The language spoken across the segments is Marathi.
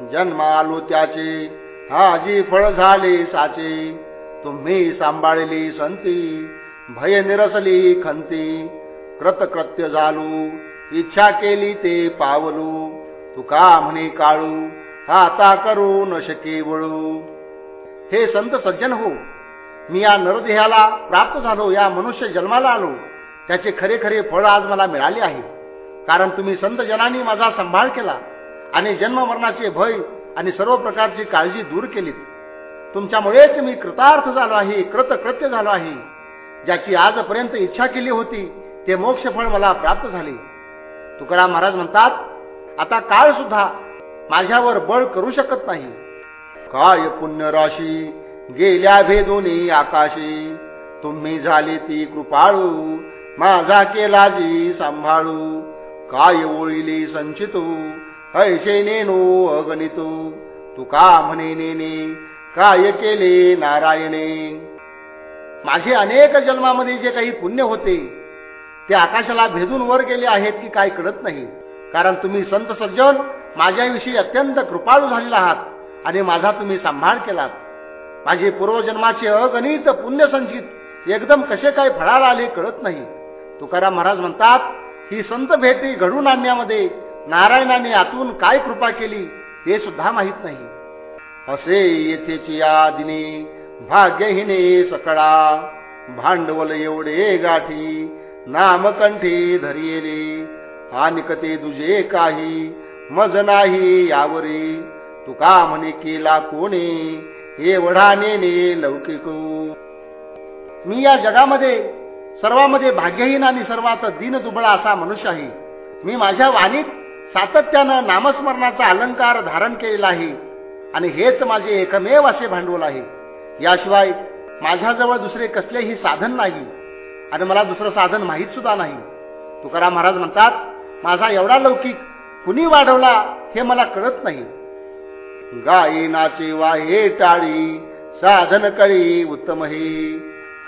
जन्म आलो त्याचे. हाजी फळ झाले साचे. तुम्ही सांभाळली संती भय निरसली खंती. कृतकृत्य झालू इच्छा केली ते पावलू. तुका म्हणे काळू आता करू न शके वळू. हे संत सज्जन हो मी या नरदेहाला प्राप्त झालो या मनुष्य जन्माला आलो. त्याचे खरे खरे फळ आज मला मिळाले आहे. कारण तुम्ही संत जनांनी माझा सांभाळ केला. आणि जन्ममरणाचे भय आणि सर्व प्रकारची काळजी दूर केलीत तुमच्यामुळेच मी कृतार्थ झालो आहे कृतकृत्य झालो आहे. ज्याची आजपर्यंत इच्छा केली होती ते मोक्षफळ मला प्राप्त झाले. तुकाराम महाराज म्हणतात आता काळ सुद्धा माझ्यावर बळ करू शकत नाही. काय पुण्य राशी गेल्या भेदोनी आकाशी तुम्ही झाली ती कृपाळू माझा केला जी सांभाळू. काय ओळीली संचितू ऐसे नेनो अगणितू. तुका म्हणे नेने काय केले नारायणे? माझे अनेक जन्मामध्ये जे काही पुण्य होते ते आकाशाला भेदून वर गेले आहेत की काय कळत नाही. कारण तुम्ही संत सज्जन माझ्याविषयी अत्यंत कृपाळू झालेला आहात आणि माझा तुम्ही सांभाळ केलात. माझे पूर्वजन्माचे अगणित पुण्य संचित एकदम कसे काय फळाला आले कळत नाही. तुकाराम महाराज म्हणतात ही संत भेटी घडून आणण्यामध्ये नारायणाने आतून काय कृपा केली हे सुद्धा माहीत नाही. असे येथेची या दिने भाग्यहीने सकळा भांडवल एवढे गाठी नामकंठी धरियेले. कते तुझे काही मज नाही यावरी. तुका म्हणे केला कोणी? एवढा नेने लौकिक. मी या जगामध्ये सर्वामध्ये भाग्यहीन आणि सर्वात दिन दुबळा असा मनुष्य आहे. मी माझ्या वाणीत सातत्यानं नामस्मरणाचा अलंकार धारण केलेला आहे आणि हेच माझे एकमेव असे भांडवल आहे. याशिवाय माझ्याजवळ दुसरे कसलेही साधन नाही आणि मला दुसरं साधन माहीत सुद्धा नाही. तुकाराम महाराज म्हणतात माझा एवढा लौकिक कुणी वाढवला हे मला कळत नाही. गायनाचे वाहे टाळी साधन कळी उत्तम हे.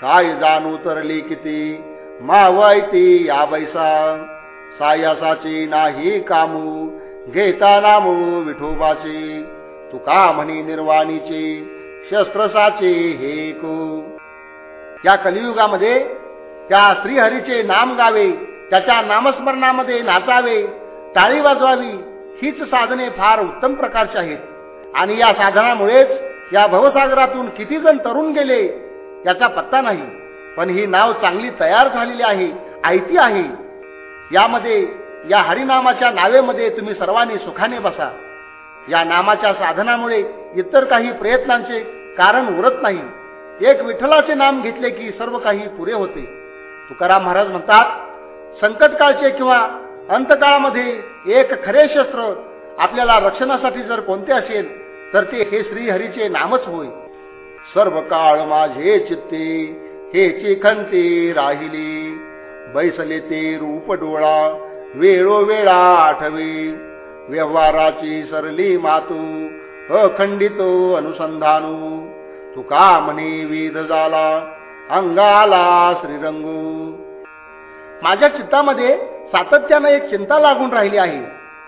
काय जाणू तरली किती मावायती या बैसा. सायासाचे नाही कामू घेता नामू विठोबाचे. तुका म्हणी निर्वाणीचे शस्त्रसाचे हे को या कलियुगामध्ये त्या श्रीहरीचे नाम गावे त्याच्या नामस्मरणामध्ये नाचावे टाळी वाजवावी हीच साधने फार उत्तम प्रकारची आहेत. आणि या साधनामुळेच या भवसागरातून किती जण तरुण गेले याचा पत्ता नाही. पण ही नाव चांगली तयार झालेली आहे आयती आहे. यामध्ये या हरिनामाच्या नावेमध्ये तुम्ही सर्वांनी सुखाने बसा. या नामाच्या साधनामुळे इतर काही प्रयत्नांचे कारण उरत नाही. एक विठ्ठलाचे नाम घेतले की सर्व काही पुरे होते. तुकाराम महाराज म्हणतात संकटकाळचे किंवा अंतकाळामध्ये एक खरे शस्त्र आपल्याला रक्षणासाठी जर कोणते असेल तर ते हे श्रीहरीचे नामच होय. सर्व काळ माझे चित्ते हे चिखंती राहिली. बैसले ते रूप डोळा. वेळोवेळा आठवी. व्यवहाराची सरली मातू. अखंडित अनुसंधानू. तुका म्हणे वेद झाला अंगाला श्रीरंगू. माझ्या चित्तामध्ये सातत्यानं एक चिंता लागून राहिली आहे.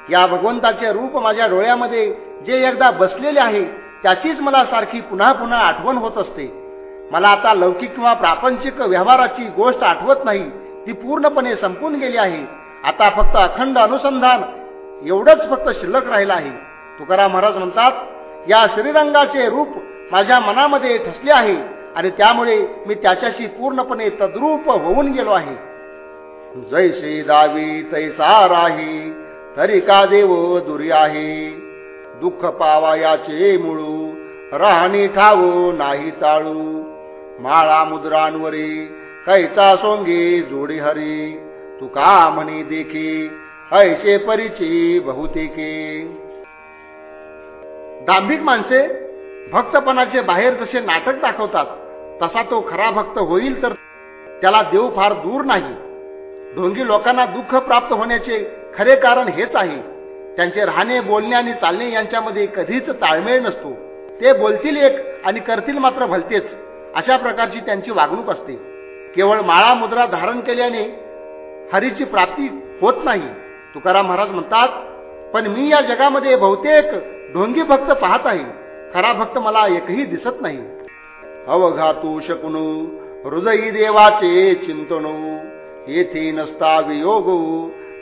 या भगवंताचे रूप माझ्या डोळ्यामध्ये जे एकदा बसलेले आहे त्याचीच मला सारखी पुन्हा पुन्हा आठवण होत असते. मला आता लौकिक किंवा प्रापंचिक व्यवहाराची गोष्ट आठवत नाही. ती पूर्णपणे संपून गेली आहे. आता फक्त अखंड अनुसंधान एवढंच फक्त शिल्लक राहिलं आहे. तुकाराम महाराज म्हणतात या श्रीरंगाचे रूप माझ्या मनामध्ये ठसले आहे आणि त्यामुळे मी त्याच्याशी पूर्णपणे तद्रूप होऊन गेलो आहे. जैसे दावी तैसा राही तरी का देव दुरी आहे? दुःख पावा याचे मुळू राहणी ठाव नाही चाळू. माळा मुद्रांवरी कैचा सोंगे जोडी हरी तुका म्हणी देखी ऐसे परिची बहुतेके दांभिक माणसे भक्तपणाचे बाहेर जसे नाटक दाखवतात तसा तो खरा भक्त होईल तर त्याला देव फार दूर नाही. ढोंगी लोकांना दुःख प्राप्त होण्याचे खरे कारण हेच आहे. त्यांचे राहणे बोलणे आणि चालणे यांच्यामध्ये कधीच ताळमेळ नसतो. ते बोलतील एक आणि करतील मात्र भलतेच अशा प्रकारची त्यांची वागणूक असते. केवळ माळा मुद्रा धारण केल्याने हरीची प्राप्ती होत नाही. तुकाराम महाराज म्हणतात पण मी या जगामध्ये बहुतेक ढोंगी भक्त पाहत आहे. खरा भक्त मला एकही दिसत नाही. अवघातू शकून हृदयी देवाचे चिंतन. येथे नसता वियोग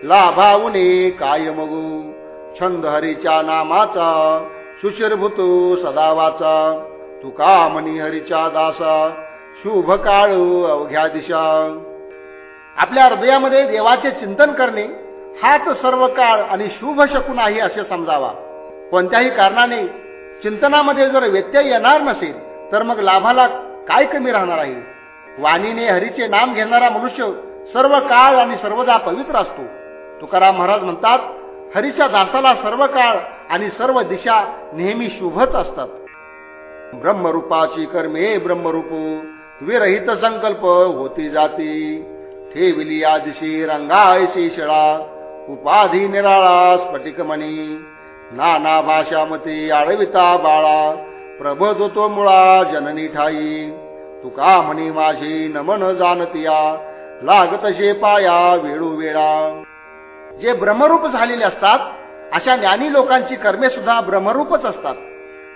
लाभावने काय मगू छंद हरीच्या नामाचा सुशिरभूत सदावाचा. तुका मनी हरीच्या दासा शुभ काळ अवघ्या दिशा. आपल्या हृदयामध्ये देवाचे चिंतन करणे हाच सर्व काळ आणि शुभ शकून आहे असे समजावा. कोणत्याही कारणाने चिंतनामध्ये जर व्यत्यय येणार नसेल तर मग लाभाला काय कमी राहणार आहे? वाणीने हरीचे नाम घेणारा मनुष्य सर्व काळ आणि सर्वदा पवित्र असतो. तुकाराम महाराज म्हणतात हरीच्या दासाला सर्व काळ आणि सर्व दिशा नेहमी शुभच असतात. ब्रह्मरूपाची कर्मे ब्रह्मरूप. विरहित संकल्प होती जाती. ठेविली आदिशी रंगायशी शिळा. उपाधी निराळा स्फटिकमणी नाना भाषामती आळविता बाळा. प्रबोध तो मुळा जननी ठाई. तुका म्हणी माझी नमन जाणतिया. लागतशे पाया वेळू वेळा. जे ब्रह्मरूप झालेले असतात अशा ज्ञानी लोकांची कर्मे सुद्धा ब्रह्मरूपच असतात.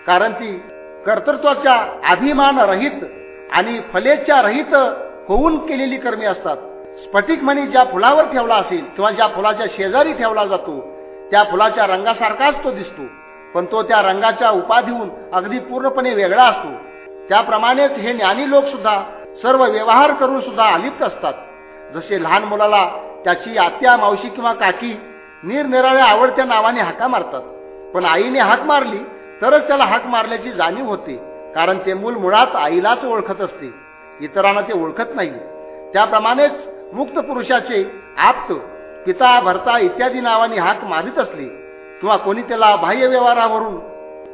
कारण ती कर्तृत्वाच्या अभिमान रहित आणि फलेच्या रहित होऊन केलेली कर्मे असतात. स्फटिक मणी ज्या फुलावर ठेवला असेल किंवा ज्या फुलाच्या शेजारी ठेवला जातो त्या फुलाच्या रंगासारखाच तो दिसतो. पण तो त्या रंगाच्या उपाधीहून अगदी पूर्णपणे वेगळा असतो. त्याप्रमाणेच हे ज्ञानी लोक सुद्धा सर्व व्यवहार करून सुद्धा अलिप्त असतात. जसे लहान मुलाला त्याची आत्या मावशी किंवा काकी निरनिराळ्या आवडत्या नावाने हाका मारतात. पण आईने हाक मारली तरच त्याला हाक मारल्याची जाणीव होते. कारण ते मूल मुळात आईलाच ओळखत असते. इतरांना ते ओळखत नाही त्याप्रमाणेच मुक्त पुरुषाचे आप्त पिता भरता इत्यादी नावाने हाक मारित असली किंवा कोणी त्याला बाह्य व्यवहारावरून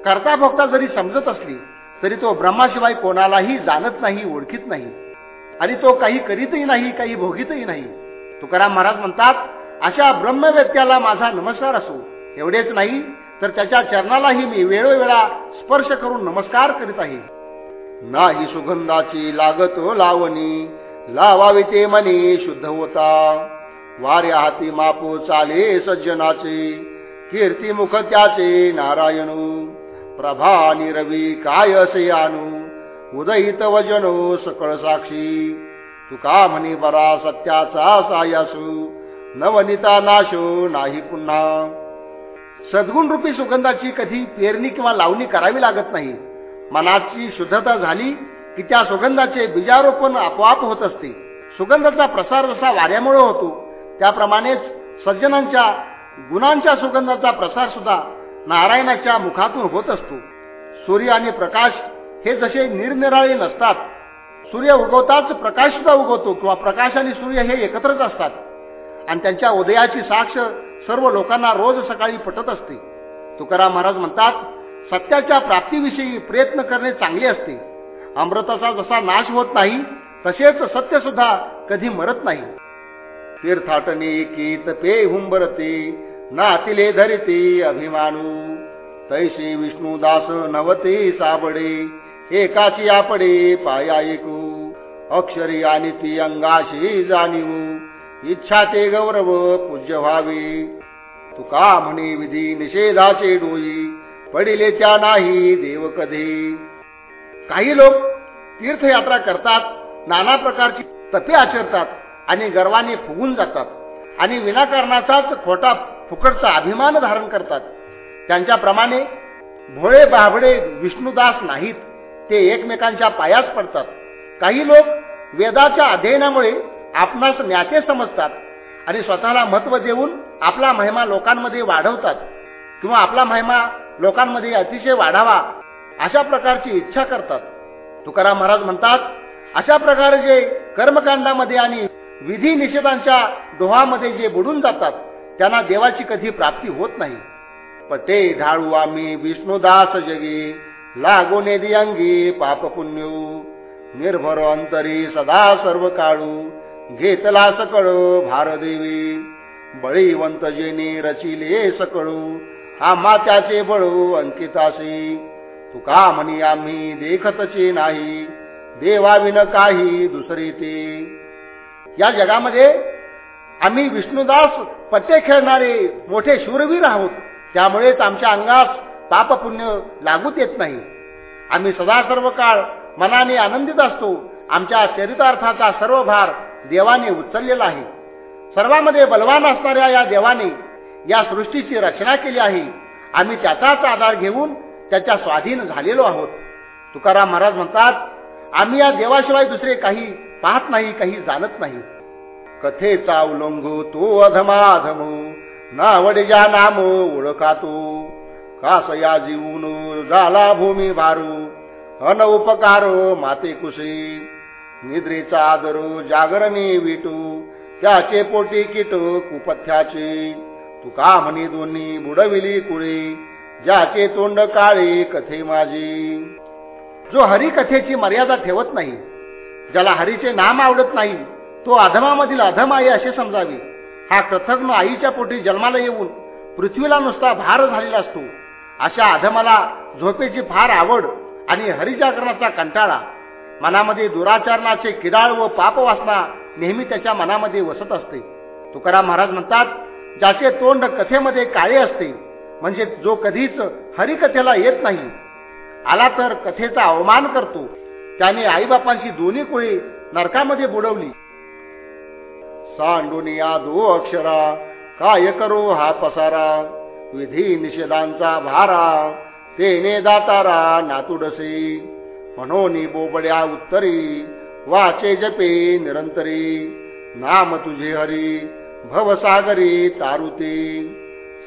करता भोगता जरी समजत असली तरी तो ब्रह्माशिवाय कोणालाही जाणत नाही ओळखीत नाही. आणि तो काही करीतही नाही काही भोगीतही नाही. तुकाराम महाराज म्हणतात अशा ब्रह्मव्यक्त्याला माझा नमस्कार असो. एवढेच नाही तर त्याच्या चरणालाही मी वेळोवेळा स्पर्श करून नमस्कार करीत आहे. नाही सुगंधाची लागत लावणी लावावी ते मनी शुद्ध होता. वाऱ्या हाती मापो चाले सज्जनाचे कीर्ती मुख त्याचे नारायणू. प्रभा रवी काय असे आणू? उदयित वजनो सकळ साक्षी. तुका म्हणी बरा सत्याचा सायासू? नवनिता नाशो नाही पुन्हा. सद्गुण रूपी सुगंधाची कधी पेरणी किंवा लावणी करावी लागत नाही. मनाची शुद्धता झाली की त्या सुगंधाचे बीजारोपण आपोआप होत असते. सुगंधाचा प्रसार जसा वाऱ्यामुळे होतो त्याप्रमाणेच सज्जनांच्या गुणांच्या सुगंधाचा प्रसार सुद्धा नारायणाच्या मुखातून होत असतो. सूर्य आणि प्रकाश हे जसे निरनिराळे नसतात सूर्य उगवताच प्रकाश सुद्धा उगवतो किंवा प्रकाश आणि सूर्य हे एकत्रच असतात. आणि त्यांच्या उदयाची साक्ष सर्व लोकांना रोज सकाळी पटत असते. तुकाराम महाराज म्हणतात सत्याच्या प्राप्तीविषयी प्रयत्न करणे चांगले असते. अमृताचा जसा नाश होत नाही तसेच सत्य सुद्धा कधी मरत नाही. तीर्थाटने कीत पे हुंबरते नातिले धरिते अभिमानू. तैसे विष्णुदास नवते साबडे एकाची आपडे पाया ऐकू. अक्षरी आणि ती अंगाशी जाणीव. इच्छा ते गौरव पूज्य व्हावे तुका म्हणे विधी निषेधाचे डोई पडिले त्या नाही देव कधी. काही लोक तीर्थयात्रा करतात नाना प्रकारची तपे आचरतात आणि गर्वाने फुगून जातात आणि विनाकारणाचाच खोटा फुकटचा अभिमान धारण करतात. त्यांच्याप्रमाणे भोळे बाभडे विष्णुदास नाहीत ते एकमेकांच्या पायास पडतात. काही लोक वेदाच्या अध्ययनामुळे आपणास ज्ञाते समजतात आणि स्वतःला महत्त्व देऊन आपला महिमा लोकांमध्ये वाढवतात किंवा आपला महिमा लोकांमध्ये अतिशय वाढावा अशा प्रकारची इच्छा करतात. तुकाराम महाराज म्हणतात अशा प्रकारे जे कर्मकांडामध्ये आणि विधी निषेधांच्या दोहामध्ये जे बुडून जातात त्यांना देवाची कधी प्राप्ती होत नाही. पते ढाळू आम्ही विष्णुदास जगी लागो नेदी अंगी पाप पुण्यू निर्भर अंतरी सदा सर्व काळू घेतला सकळो भारदेवी. बळीवंत जेने रचिले सकळू आम्हा त्याचे बळू अंकितासी तुका म्हणी आम्ही देखतचे नाही देवाविन काही दुसरी ते. या जगामध्ये आम्ही विष्णुदास पत्ते खेळणारे मोठे शूरवीर आहोत. त्यामुळेच आमच्या अंगास पाप पुण्य लागूच येत नाही. आम्ही सदा सर्व काळ मनाने आनंदित असतो. आमच्या चरितार्थाचा सर्व भार देवाने उचललेला आहे. सर्वांमध्ये बलवान असणाऱ्या या देवाने या सृष्टीची रचना केली आहे. आम्ही त्याचाच आधार घेऊन त्याच्या स्वाधीन झालेलो आहोत. तुकाराम महाराज म्हणतात आम्ही या देवाशिवाय दुसरे काही पाहत नाही काही जाणत नाही. कथेचा उलंगू तो अधमाधमो नावडजा नाम ओळखा तो. कास या जीवन झाला भूमी भारू अन उपकारो माते कुशी निद्रेचा आदरू जागरणी विटू त्याचे पोटी किट कुपथ्याचे. तुका म्हणी दोन्ही बुडविली कुळी ज्याचे तोंड काळे कथे माझी. जो हरी कथेची मर्यादा ठेवत नाही ज्याला हरीचे नाम आवडत नाही तो अधमामधील अधम आहे असे समजावे. हा कथग्न आईच्या पोटी जन्माला येऊन पृथ्वीला नुसता भार झालेला असतो. अशा अधमाला झोपेची फार आवड आणि हरिजागरणाचा कंटाळा मनामध्ये दुराचरणाचे किडाळ व पापवासना नेहमी त्याच्या मनामध्ये वसत असते. तुकाराम महाराज म्हणतात ज्याचे तोंड कथेमध्ये काळे असते म्हणजे जो कधीच हरिकथेला येत नाही. आला तर कथेचा अवमान करतो. त्याने आईबापांची दोन्ही कुळी नरकामध्ये बुडवली. सांडून या दो अक्षरा काय करो हा पसारा? विधी निषेधांचा भारा तेने दातारा नातुडसे मनोनी बोबड्या उत्तरी वाचे जपे निरंतरी. नाम तुझे हरी भवसागरी तारुती.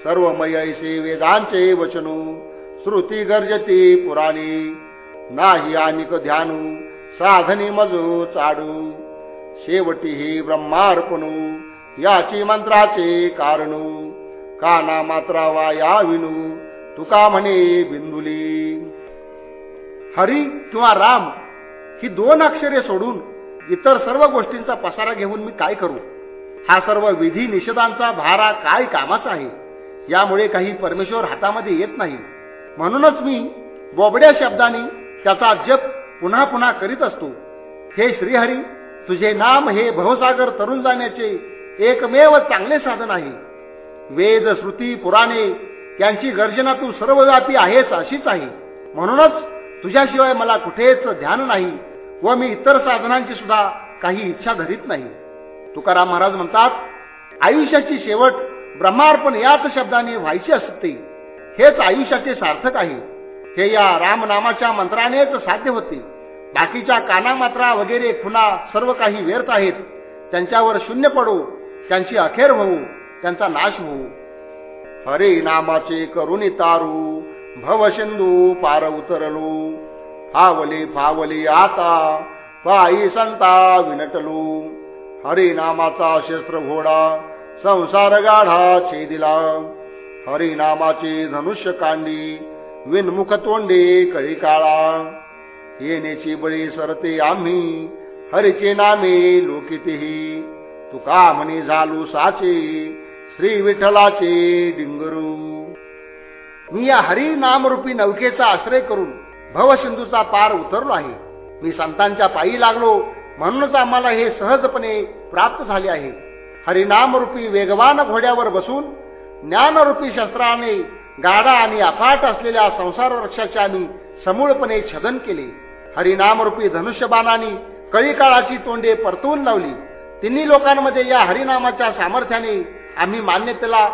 सर्वमय ऐसे वेदांचे वचनू श्रुती गर्जती पुराणी. नाही अनिक ध्यानू साधनी मजो चाडू. शेवटी ही ब्रह्मार्पणू याची मंत्राचे कारणू. काना मात्रा वा या विनू तुका म्हणे बिंदुली. हरी किंवा राम ही दोन अक्षरे सोडून इतर सर्व गोष्टींचा पसारा घेऊन मी काय करू? हा सर्व विधी निषेधांचा भारा काय कामाचा आहे? यामुळे काही परमेश्वर हातामध्ये येत नाही. म्हणूनच मी बोबड्या शब्दाने त्याचा जप पुन्हा पुन्हा करीत असतो. हे श्रीहरी तुझे नाम हे भवसागर तरुण जाण्याचे एकमेव चांगले साधन आहे. वेद श्रुती पुराणे यांची गर्जना तू सर्व जाती आहेस अशीच आहे. म्हणूनच तुझ्याशिवाय मला कुठेच ध्यान नाही व मी इतर साधनांची सुद्धा काही इच्छा धरीत नाही. तुकाराम महाराज म्हणतात आयुष्याची शेवट ब्रह्मार्पण याच शब्दाने व्हायची असते. हेच आयुष्याचे सार्थक आहे. हे या रामनामाच्या मंत्रानेच साध्य होते. बाकीच्या कानामात्रा वगैरे खुना सर्व काही व्यर्थ आहेत. त्यांच्यावर शून्य पडो त्यांची अखेर होऊ त्यांचा नाश होऊ. हरे नामाचे करुणी तारू भवसिंधू पार उतरलो। फावले फावले आता पायी संता विनटलो। हरिनामाचा शस्त्र घोडा संसार गाढा छेदिला। हरिनामाचे धनुष्य कांडी विनमुख तोंडे कळी काळा। येण्याची बळी सरते आम्ही हरिचे नामे लोकितेही। तुका म्हणे झालू साचे श्री विठ्ठलाचे डिंगरू। मी या हरी नामरूपी नौकेचा आश्रय करून भवसिंधूचा पार उतरलो आहे. मी संतांच्या पायी लागलो. म्हणूनच आम्हाला हे सहजपणे प्राप्त झाले आहे. हरिनामरूपी वेगवान घोड्यावर बसून ज्ञानरूपी शस्त्राने गाडा आणि अफाट असलेल्या संसार वृक्षाचे आम्ही समूळपणे छदन केले. हरिनामरूपी धनुष्यबाणाने कळी काळाची तोंडे परतवून लावली. तिन्ही लोकांमध्ये या हरिनामाच्या सामर्थ्याने आम्ही मान्यतेला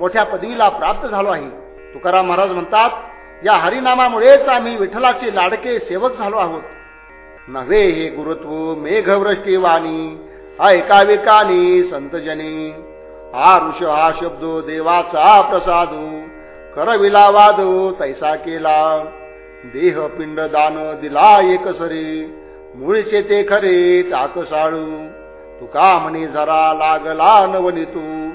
मोठ्या पदवीला प्राप्त झालो आहे. तुकाराम महाराज म्हणतात या हरिनामामुळेच आम्ही विठ्ठलाचे लाडके सेवक झालो आहोत. नव्हे हे गुरुत्व मेघवृष्टी वाणी ऐकावे कानी संतजनी. हा ऋष हा शब्द देवाचा प्रसाद करविला वाद तैसा केला. देह पिंड दान दिला एक सरी मुळचे ते खरे टाक साळू तुका म्हणे जरा लागला नवनी तू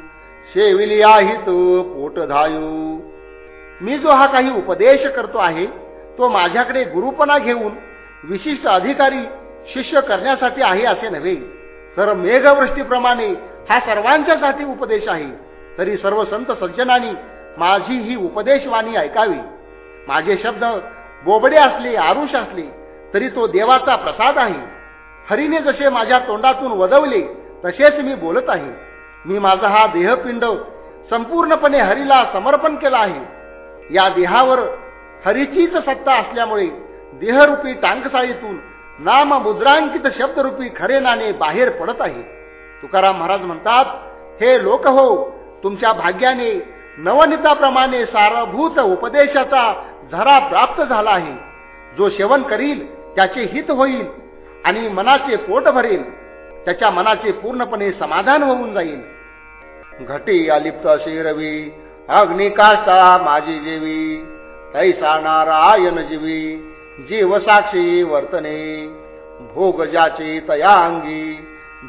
शेविली आहित पोट धायू मी जो हा काही उपदेश करतो आहे तो माझ्याकडे गुरुपणा घेऊन विशिष्ट अधिकारी शिष्य करण्यासाठी आहे असे नव्हे. तर मेघवृष्टीप्रमाणे हा सर्वांच्यासाठी उपदेश आहे. तरी सर्व संत सज्जनांनी माझी ही उपदेशवाणी ऐकावी. माझे शब्द बोबडे असले आरुष असले तरी तो देवाचा प्रसाद आहे. हरीने जसे माझ्या तोंडातून वदवले तसेच मी बोलत आहे. मी माझा हा देहपिंड संपूर्णपणे हरीला समर्पण केला आहे. या देहावर हरीचीच सत्ता असल्यामुळे देहरूपी टांगसाळीतून नाम मुद्रांकित शब्दरूपी खरे नाणे बाहेर पडत आहे. तुकाराम महाराज म्हणतात हे लोक हो तुमच्या भाग्याने नवनीताप्रमाणे सारभूत उपदेशाचा झरा प्राप्त झाला आहे. जो सेवन करील त्याचे हित होईल आणि मनाचे पोट भरेल त्याच्या मनाचे पूर्णपणे समाधान होऊन जाईल. घटी अलिप्त असे रवी अग्निकाष्टा माझी जेवी तैसा नारायण जीवी जीवसाक्षी वर्तने भोग तया अंगी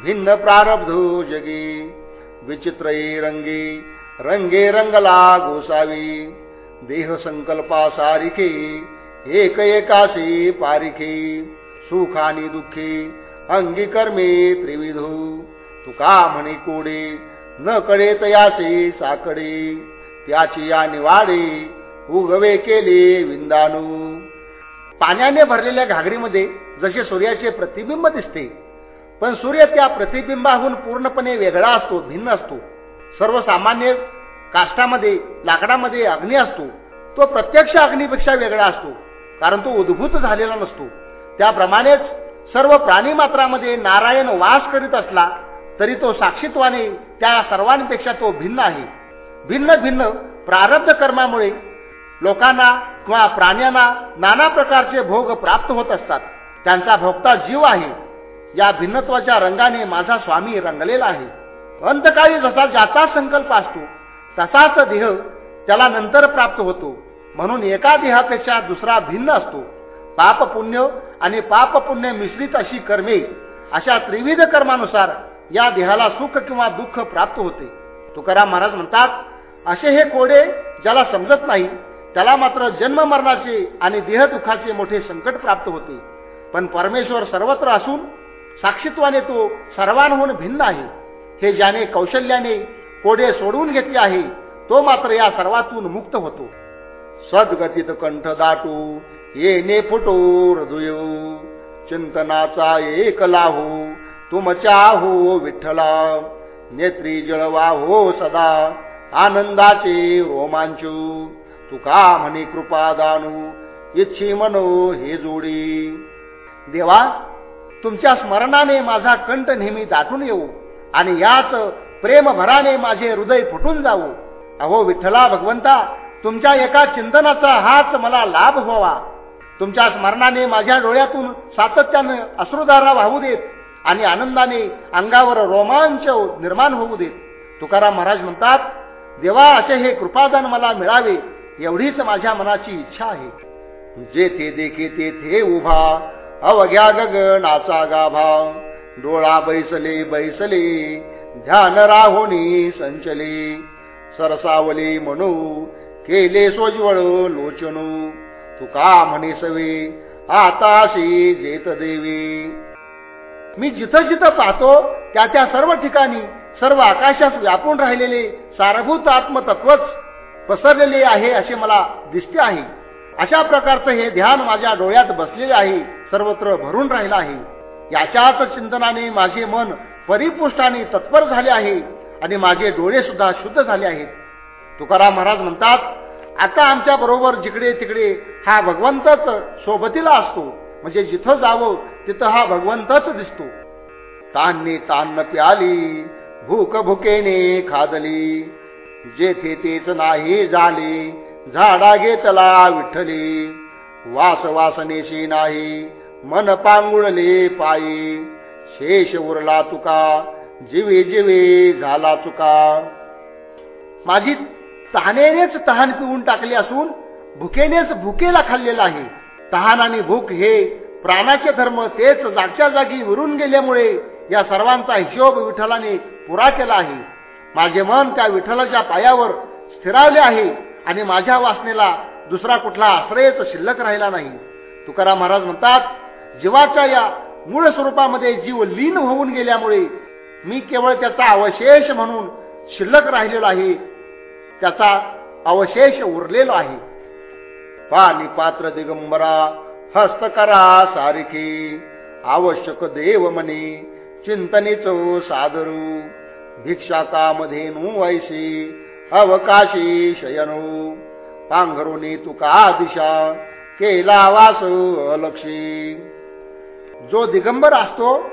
भिन्न प्रारब्धू जगी विचित्र रंगी रंगे रंगला गोसावी देह संकल्पा सारिखी एक एकाशी पारिखी सुखानी दुःखी अंगी कर्मे त्रिविधू तुका म्हणी कोडे न कळे तयासी साकडे. त्याची या निवाडे उगवे केले विंदानू. पाण्याने भरलेल्या घागरीमध्ये जसे सूर्याचे प्रतिबिंब दिसते पण सूर्य त्या प्रतिबिंबाहून पूर्णपणे वेगळा असतो भिन्न असतो. सर्वसामान्य काष्टामध्ये लाकडामध्ये अग्नी असतो. तो प्रत्यक्ष अग्नीपेक्षा वेगळा असतो कारण तो उद्भूत झालेला नसतो. त्याप्रमाणेच सर्व प्राणी मात्रामध्ये नारायण वास करीत असला तरी तो साक्षीत्वाने त्या सर्वांपेक्षा तो भिन्न आहे. भिन्न भिन्न प्रारब्ध कर्मामुळे लोकांना किंवा प्राण्यांना नाना प्रकारचे भोग प्राप्त होत असतात. त्यांचा भोगता जीव आहे. या भिन्नत्वाच्या रंगाने माझा स्वामी रंगलेला आहे. अंतकाळी जसा ज्याचा संकल्प असतो तसाच देह त्याला नंतर प्राप्त होतो. म्हणून एका देहापेक्षा दुसरा भिन्न असतो. पाप पुण्य आणि पाप पुण्य मिश्रित अशी कर्मे अशा त्रिविध कर्मानुसार या देहाला सुख किंवा दुःख प्राप्त होते. तुकाराम महाराज म्हणतात असे हे कोडे ज्याला समजत नाही त्याला मात्र जन्म मरणाचे आणि देहदुखाचे मोठे संकट प्राप्त होते. पण परमेश्वर सर्वत्र असून साक्षीत्वाने तो सर्वांहून भिन्न आहे. हे ज्याने कौशल्याने कोडे सोडवून घेतले आहे तो मात्र या सर्वातून मुक्त होतो. सद्गतीत कंठ दाटू येणे फुटो हृदय चिंतनाचा एक लाहू तुमच्या हो विठ्ठला. नेत्री जळवा हो सदा. आनंदाचे रोमांचू. तुका म्हणे कृपा दानू. इच्छी मनो हे जोडी. देवा तुमच्या स्मरणाने माझा कंठ नेहमी दाटून येऊ आणि याच प्रेमभराने माझे हृदय फुटून जाऊ. अहो विठ्ठला भगवंता तुमच्या एका चिंतनाचा हाच मला लाभ व्हावा. तुमच्या स्मरणाने माझ्या डोळ्यातून सातत्याने अश्रुधारा वाहू देत आणि आनंदाने अंगावर रोमांच निर्माण होऊ देत. तुकाराम महाराज म्हणतात देवा असे हे कृपादान मला मिळावे एवढीच माझ्या मनाची इच्छा आहे. जेथे देखे तेथे उभा अवघ्या गगनाचा गाभा. डोळा बैसले बैसले ध्यान राहोनी संचले. सरसावले म्हणू केले सोजवळ लोचनू. तुका म्हणे सवे आताशी जेत देवी. मी जिथं जिथं पाहतो त्या त्या सर्व ठिकाणी सर्व आकाशात व्यापून राहिलेले सारभूत आत्मतत्वच पसरलेले आहे असे मला दिसते आहे. अशा प्रकारचं हे ध्यान माझ्या डोळ्यात बसलेले आहे सर्वत्र भरून राहिलं आहे. याच्याच चिंतनाने माझे मन परिपुष्टाने तत्पर झाले आहे आणि माझे डोळे सुद्धा शुद्ध झाले आहेत. तुकाराम महाराज म्हणतात आता आमच्या बरोबर जिकडे तिकडे हा भगवंतच सोबतीला असतो. म्हणजे जिथं जावं तिथं हा भगवंतच दिसतो. तान्नी तान्न प्याली भूक भुकेने खादली जेथे तेच नाही झाले झाडा घेतला विठ्ठली. वास वासनेशी नाही मन पांगुळले पायी. शेष उरला तुका जीवे जीवे झाला चुका माझी तहानेनेच तहान पिऊन टाकली असून भुकेनेच भुकेला खाल्लेला आहे. तहान आणि भूक हे प्राणाचे धर्म तेच जागच्या जागी विरून गेल्यामुळे या सर्वांचा हिशोब विठ्ठलाने पुरा केला आहे. माझे मन त्या विठ्ठलाच्या पायावर स्थिरावले आहे आणि माझ्या वासनेला दुसरा कुठला आश्रयच शिल्लक राहिला नाही. तुकाराम महाराज म्हणतात जीवाच्या या मूळ स्वरूपामध्ये जीव लीन होऊन गेल्यामुळे मी केवळ त्याचा अवशेष म्हणून शिल्लक राहिलेला आहे. त्याचा अवशेष उरलेला आहे. पाणी पात्र दिगंबरा हस्तकरा सारखी आवश्यक देव म्हणे चिंतनीच सादरू। भिक्षाकामध्ये नू वैसी अवकाशी शयनू। पांघरुनी तुका दिशा केला वास अलक्षी। जो दिगंबर असतो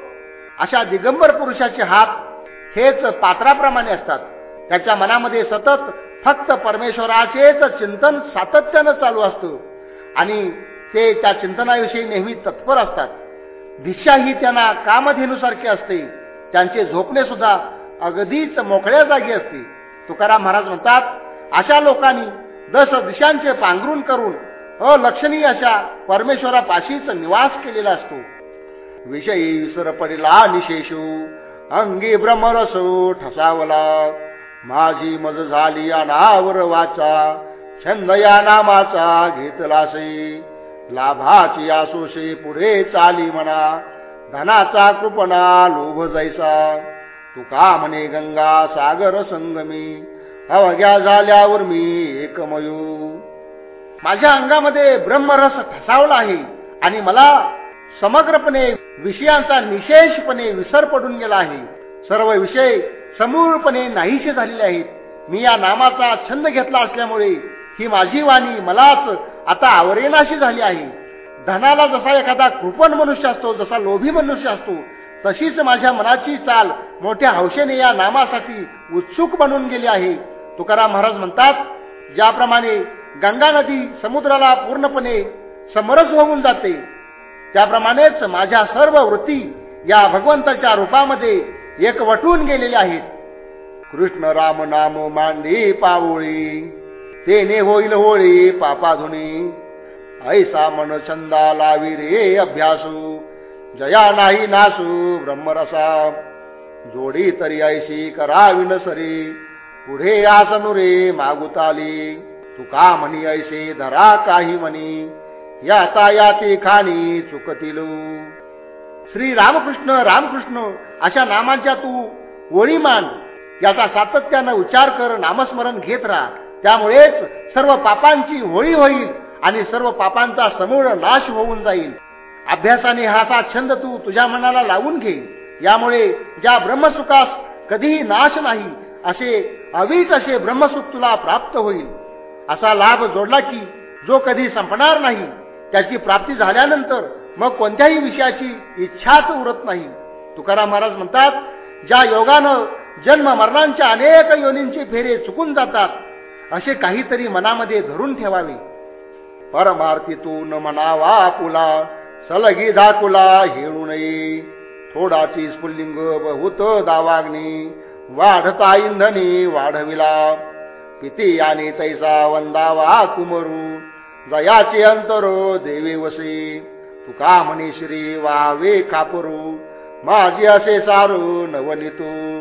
अशा दिगंबर पुरुषाचे हात हेच पात्राप्रमाणे असतात. त्याच्या मनामध्ये सतत फक्त परमेश्वराचेच चिंतन सातत्यानं चालू असतं. आणि ते त्या चिंतनाविषयी नेहमी तत्पर असतात. दिशा ही त्यांना कामधेनुसारखी असते त्यांचे झोपणे सुद्धा अगदीच मोकळ्या जागी असते. तुकाराम महाराज म्हणतात अशा लोकांनी दस दिशांचे पांघरून करून अलक्षणीय अशा परमेश्वरापाशीच निवास केलेला असतो. विषयी विसर पडिला निशेषू अंगी ब्रह्मरसो ठसावला. माझी मज झाली अनावर वाचा छंद या नामाचा घेतलासे. लाभाची आसोशे पुढे चाली म्हणा. धनाचा कृपणा लोभ जैसा. तुका म्हणे गंगा सागर संगमी. अवघ्या झाल्यावर मी एकमयू माझ्या अंगामध्ये ब्रह्मरस ठसावला आहे आणि मला समग्रपणे विषयांचा निशेषपणे विसर पडून गेला आहे. सर्व विषय समूळपणे नाहीसे झालेले आहेत. मी या नामाचा छंद घेतला असल्यामुळे ही माझी वाणी मलाच आता आवरेनाशी झाली आहे. धनाला जसा एखादा कृपण मनुष्य असतो जसा लोभी मनुष्य असतो तशीच माझ्या मनाची चाल मोठ्या हौशेने या नामासाठी उत्सुक बनून गेली आहे. तुकाराम महाराज म्हणतात ज्याप्रमाणे गंगा नदी समुद्राला पूर्णपणे समरस होऊन जाते त्याप्रमाणेच माझ्या सर्व वृत्ती या भगवंताच्या रूपामध्ये एकवटून गेलेल्या आहेत. कृष्ण राम नाम मांडी पावळी. तेने होईल होळी पापाधुनी. ऐसा मन छंदा लावी रे अभ्यासू. जया नाही नासू ब्रह्मरसा. जोडी तरी ऐशी करावी नसरी पुढे आसनु रे मागुताली. तुका म्हणी ऐसे धरा काही म्हणी. याता याती खाणी चुकतील. श्री रामकृष्ण रामकृष्ण अशा नामांच्या तू ओळी मान याचा सातत्यानं उच्चार कर नामस्मरण घेत राहा. त्यामुळेच सर्व पापांची होळी होईल आणि सर्व पापांचा समूळ नाश होऊन जाईल. अभ्यासाने हाचा छंद तू तुझ्या मनाला लावून घे. यामुळे ज्या ब्रह्मसुखास कधीही नाश नाही असे अवीच असे ब्रह्मसुख तुला प्राप्त होईल. असा लाभ जोडला की जो कधी संपणार नाही त्याची प्राप्ती झाल्यानंतर मग कोणत्याही विषयाची इच्छाच उरत नाही. तुकाराम महाराज म्हणतात ज्या योगानं जन्म मरणांच्या अनेक योनींचे फेरे चुकून जातात असे काहीतरी मनामध्ये धरून ठेवावे. परमार्थीतून म्हणावा आपुला सलगी धाकुला हेळू नये. थोडाची स्फुल्लिंग बहुत दावाग्नी वाढता इंधनी वाढविला. पिती आणि तैसा वंदावा कुमरू जयाचे अंतर देवे वसे. तुका म्हणे श्री वावे कापरू माझी असे सारू नवनितू.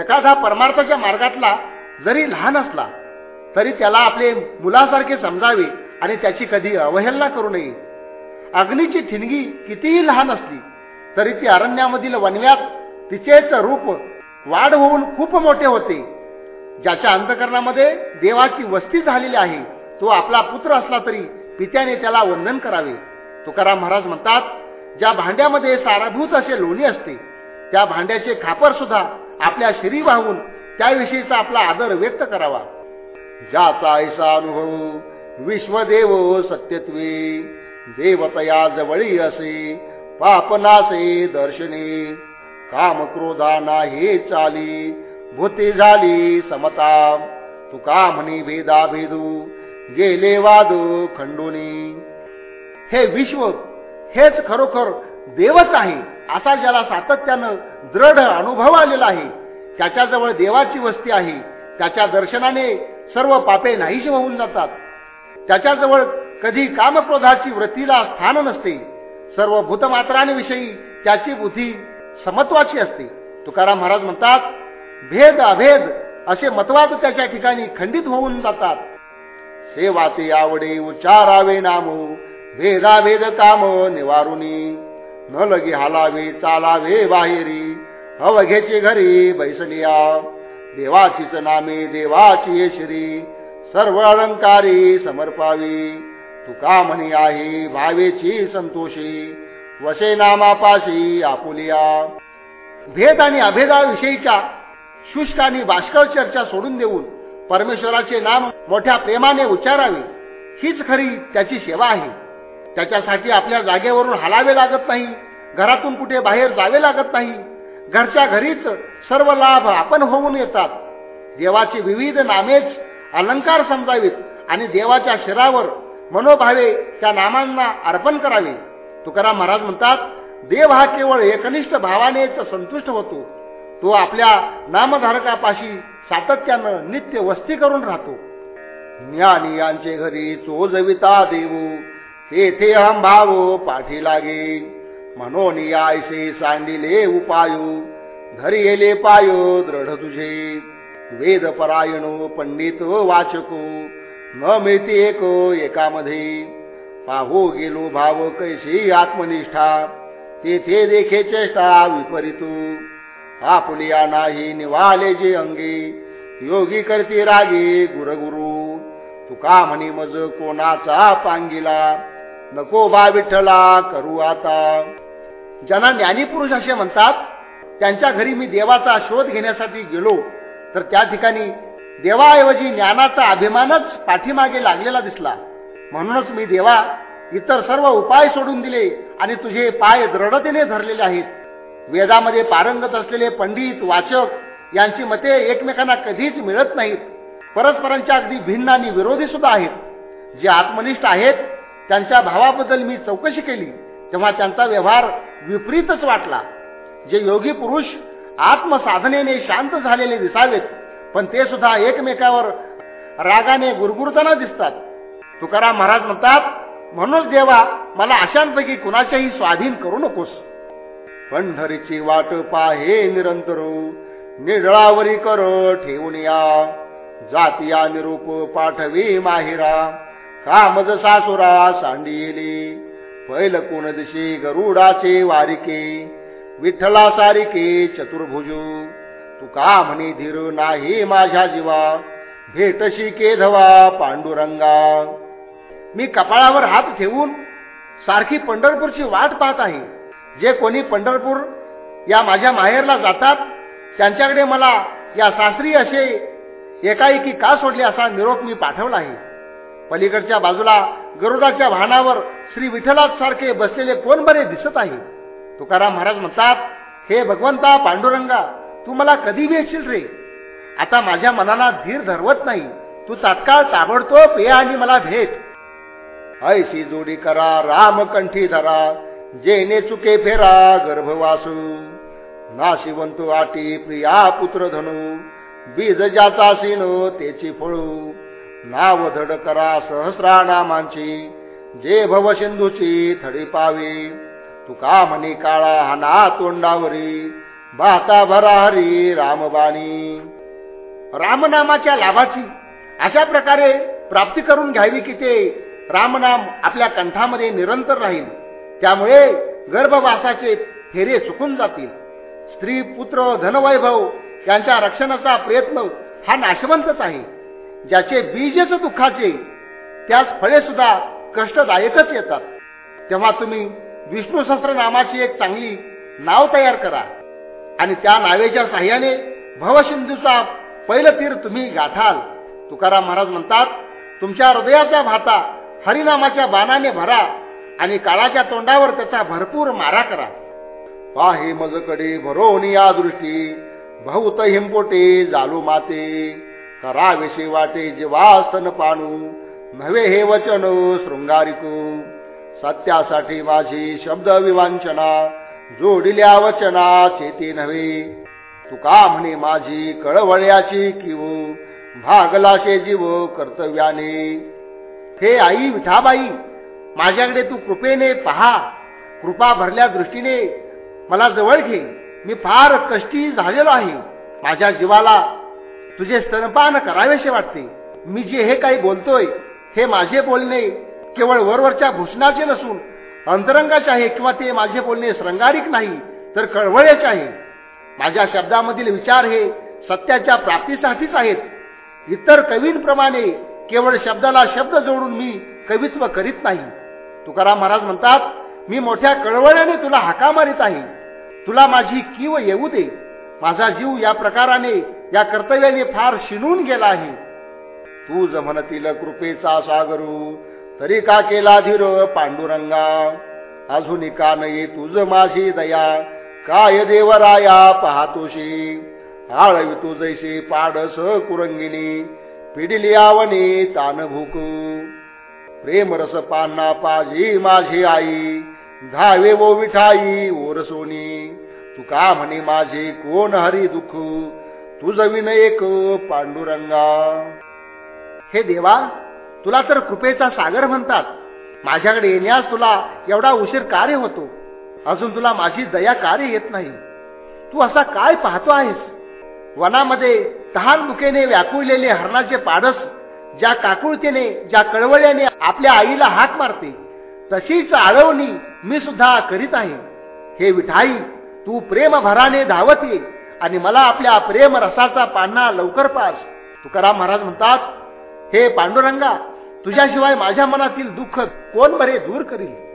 एखादा परमार्थाच्या मार्गातला जरी लहान असला तरी त्याला आपले मुलासारखे समजावे आणि त्याची कधी अवहेलना करू नये. अग्नीची ठिणगी कितीही लहान असली तरी ती अरण्यामधील वनव्यात तिचेच रूप वाढ होऊन खूप मोठे होते. ज्याच्या अंतकरणामध्ये देवाची वस्ती झालेली आहे तो आपला पुत्र असला तरी पित्याने त्याला वंदन करावे. तुकाराम महाराज म्हणतात ज्या भांड्यामध्ये साराभूत असे लोणी असते त्या भांड्याचे खापर सुद्धा आपल्या शरीर वाहून त्याविषयीचा आपला आदर व्यक्त करावा. ज्याचा ऐसा अनुभव विश्वदेव सत्यत्वे देवतया जवळी असे पापनासे दर्शने काम क्रोधा नाही चाली भूती झाली समता. तुका म्हणी भेदा भेदू गेले वाद खंडोनी. हे विश्व हेच खरोखर देवच आहे असा ज्याला सातत्यानं दृढ अनुभव आलेला आहे त्याच्याजवळ देवाची वस्ती आहे. त्याच्या दर्शनाने सर्व पापे नाहीशी होऊन जातात. त्याच्याजवळ कधी कामक्रोधाची वृत्तीला स्थान नसते. सर्व भूतमात्रांविषयी त्याची बुद्धी समत्वाची असते. तुकाराम महाराज म्हणतात भेद अभेद असे मतवाद त्याच्या ठिकाणी खंडित होऊन जातात. सेवाचे आवडे उच्चारावे नामो भेदाभेद काम निवारुनी. न लगे हालावे चालावे बाहेरी. अवघेचे घरी बैसलिया. देवाचीच नामे देवाची श्री. सर्व अलंकारी समर्पावी. तुका म्हणी आहे भावेची संतोषी. वसे नामापाशी आपुलिया. भेद आणि अभेदाविषयीच्या शुष्क आणि बाष्कळ चर्चा सोडून देऊन परमेश्वराचे नाम मोठ्या प्रेमाने उच्चारावे. हीच खरी त्याची सेवा आहे. त्याच्यासाठी आपल्या जागेवरून हलावे लागत नाही. घरातून कुठे बाहेर जावे लागत नाही. घरच्या घरीच सर्व लाभ आपण होऊन येतात. देवाची विविध नामेच अलंकार समजावीत आणि देवाच्या शिरावर मनोभावे त्या नामांना अर्पण करावे. तुकाराम महाराज म्हणतात देव हा केवळ एकनिष्ठ भावानेच संतुष्ट होतो. तो आपल्या नामधारकापाशी सातत्यानं नित्य वस्ती करून राहतो. ज्ञानी यांचे घरी चोजविता देऊ तेथे अहम भावो पाठी लागे म्हणून यायसे सांडिले उपायो घरी येले पायो दृढ तुझे. वेद परायणो पंडित वाचको न मिळते एक एकामध्ये. पाहो गेलो भाव कैशी आत्मनिष्ठा तेथे देखे चेष्टा विपरीतू. आपुलिया नाही निवाले जे अंगी योगी करते रागे गुरगुरु. तुका म्हणी मज कोणाचा पांगिला नको बा विठ्ठला करू आता. ज्यांना ज्ञानीपुरुष असे म्हणतात त्यांच्या घरी मी देवाचा शोध घेण्यासाठी गेलो तर त्या ठिकाणी देवाऐवजी ज्ञानाचा अभिमानच पाठीमागे लागलेला दिसला. म्हणूनच मी देवा इतर सर्व उपाय सोडून दिले आणि तुझे पाय दृढतेने धरलेले आहेत. वेदामध्ये पारंगत असलेले पंडित वाचक यांची मते एकमेकांना कधीच मिळत नाहीत. परस्परांच्या अगदी भिन्न आणि विरोधी सुद्धा आहेत. जे आत्मनिष्ठ आहेत त्यांच्या भावाबद्दल मी चौकशी केली. तेव्हा त्यांचा व्यवहार विपरीतच वाटला. जे योगी पुरुष आत्मसाधनेने शांत झालेले दिसावेत पण ते सुद्धा एकमेकावर रागाने गुरगुरताना दिसतात. तुकाराम महाराज म्हणतात म्हणूनच देवा मला अशांपैकी कुणाच्याही स्वाधीन करू नकोस. पंढरीची वाट पाहे निरंतर निळावरी कर ठेवून या. जातीया निरूप पाठवी माहिरा कामज सासुरा सांडिली पैल कोण दिशे? गरुडाचे वारिके विठ्ठला सारिके चतुर्भुजू. तुका म्हणे धीर नाही माझ्या जीवा? भेटशी केधवा पांडुरंगा. मी कपाळावर हात ठेवून सारखी पंढरपूरची वाट पाहत आहे. जे कोणी पंढरपूर या माझ्या माहेरला जातात त्यांच्याकडे मला या सासरी असे एकाएकी का सोडले असा निरोप मी पाठवला आहे. पलीकडच्या बाजूला गरुडाच्या वाहनावर श्री विठ्ठलासारखे बसलेले कोण बरे दिसत आहे? तुकाराम महाराज म्हणतात हे भगवंता पांडुरंगा तू मला कधी भेटशील रे? आता माझ्या मनाला धीर धरवत नाही. तू तात्काळ ताबडतोब ये आणि मला भेट. ऐशी जोडी करा रामकंठी धरा जेने चुके फेरा गर्भवासू. नाशिवंत आटी प्रिया पुत्र धनु. बीज ज्याचा सिनो त्याची फळू. नाव धड करा सहस्रा नामांची. जे भव सिंधूची थडी पावी. तुका म्हणे काळा हाना तोंडावरी. बाता भरा हरी रामबाणी. रामनामाच्या लाभाची अशा प्रकारे प्राप्ती करून घ्यावी की ते रामनाम आपल्या कंठामध्ये निरंतर राहील. त्यामुळे गर्भवासाचे फेरे चुकून जातील. स्त्री पुत्र धनवैभव यांच्या रक्षणाचा प्रयत्न हा नाशवंतच आहे. ज्याचे बीजच दुःखाचे त्यास फळे सुद्धा कष्टदायकच येतात. तेव्हा तुम्ही विष्णू नामाची एक चांगली नाव तयार करा आणि त्या नावेच्या साह्याने भवसिंधूचा पहिलं तीर तुम्ही गाठाल. तुकाराम महाराज म्हणतात तुमच्या हृदयाचा भाता हरिनामाच्या बाणाने भरा आणि काळाच्या तोंडावर त्याचा भरपूर मारा करा. पाहे मजकडे भरोनी या दृष्टी बहुत हिंपोटे जालू माते कराविषयी वाटे जीवासन पाणू नव्हे हे वचन शृंगारिकू. सत्यासाठी माझी शब्द विवांचना जोडिल्या वचना चेती नव्हे. तुका म्हणे माझी कळवळ्याची किव भागलाशे जीव कर्तव्याने. हे आई विठाबाई माझ्याकडे तू कृपेने पहा कृपा भरल्या दृष्टीने मला जवळ घे. मी फार कष्टी झालेलो आहे. माझ्या जीवाला तुझे स्तनपान करावेसे वाटते. मी जे हे काही बोलतोय हे माझे बोलणे केवळ वरवरच्या भूषणाचे नसून अंतरंगाचे आहे किंवा ते माझे बोलणे श्रंगारिक नाही तर कळवळ्याचे आहे. माझ्या शब्दामधील विचार हे सत्याच्या प्राप्तीसाठीच आहेत. इतर कवींप्रमाणे केवळ शब्दाला शब्द जोडून मी कवित्व करीत नाही. तुकाराम महाराज म्हणतात मी मोठ्या कळवळ्याने तुला हाका मारित आहे. तुला माझी किव येऊ दे. माझा जीव या प्रकाराने या कर्तव्याने फार शिनून गेला आहे. तू म्हणतील कृपेचा सागरू तरी का केला धीर पांडुरंगा? अजून का नये तुझ माझी दया? काय देवराया पाहतोशी? आळवी तू पाडस कुरंगिनी पिडिली आवने तान भूक प्रेमरस पान्ना पाजी माझी आई धावे वो विठाई ओरसोनी. तुका म्हणे माझे कोण हरी दुःख? तुझ विन एक पांडुरंगा. हे देवा तुला तर कृपेचा सागर म्हणतात. माझ्याकडे येण्यास तुला एवढा उशीर कार्य होतो? अजून तुला माझी दया कार्य येत नाही? तू असा काय पाहतो आहेस? वनामध्ये तहान मुकेने व्याकुळलेले हरणाचे पाडस ज्या काकुळतेने ज्या कळवळ्याने आपल्या आईला हाक मारते तशीच आळवणी मी सुद्धा करीत आहे. हे विठाई तू प्रेम भराने धावत ये आणि मला आपल्या प्रेम रसाचा पान्ना लवकर पास. तुकाराम महाराज म्हणतात हे पांडुरंगा तुझ्याशिवाय माझ्या मनातील दुःख कोण बरे दूर करील?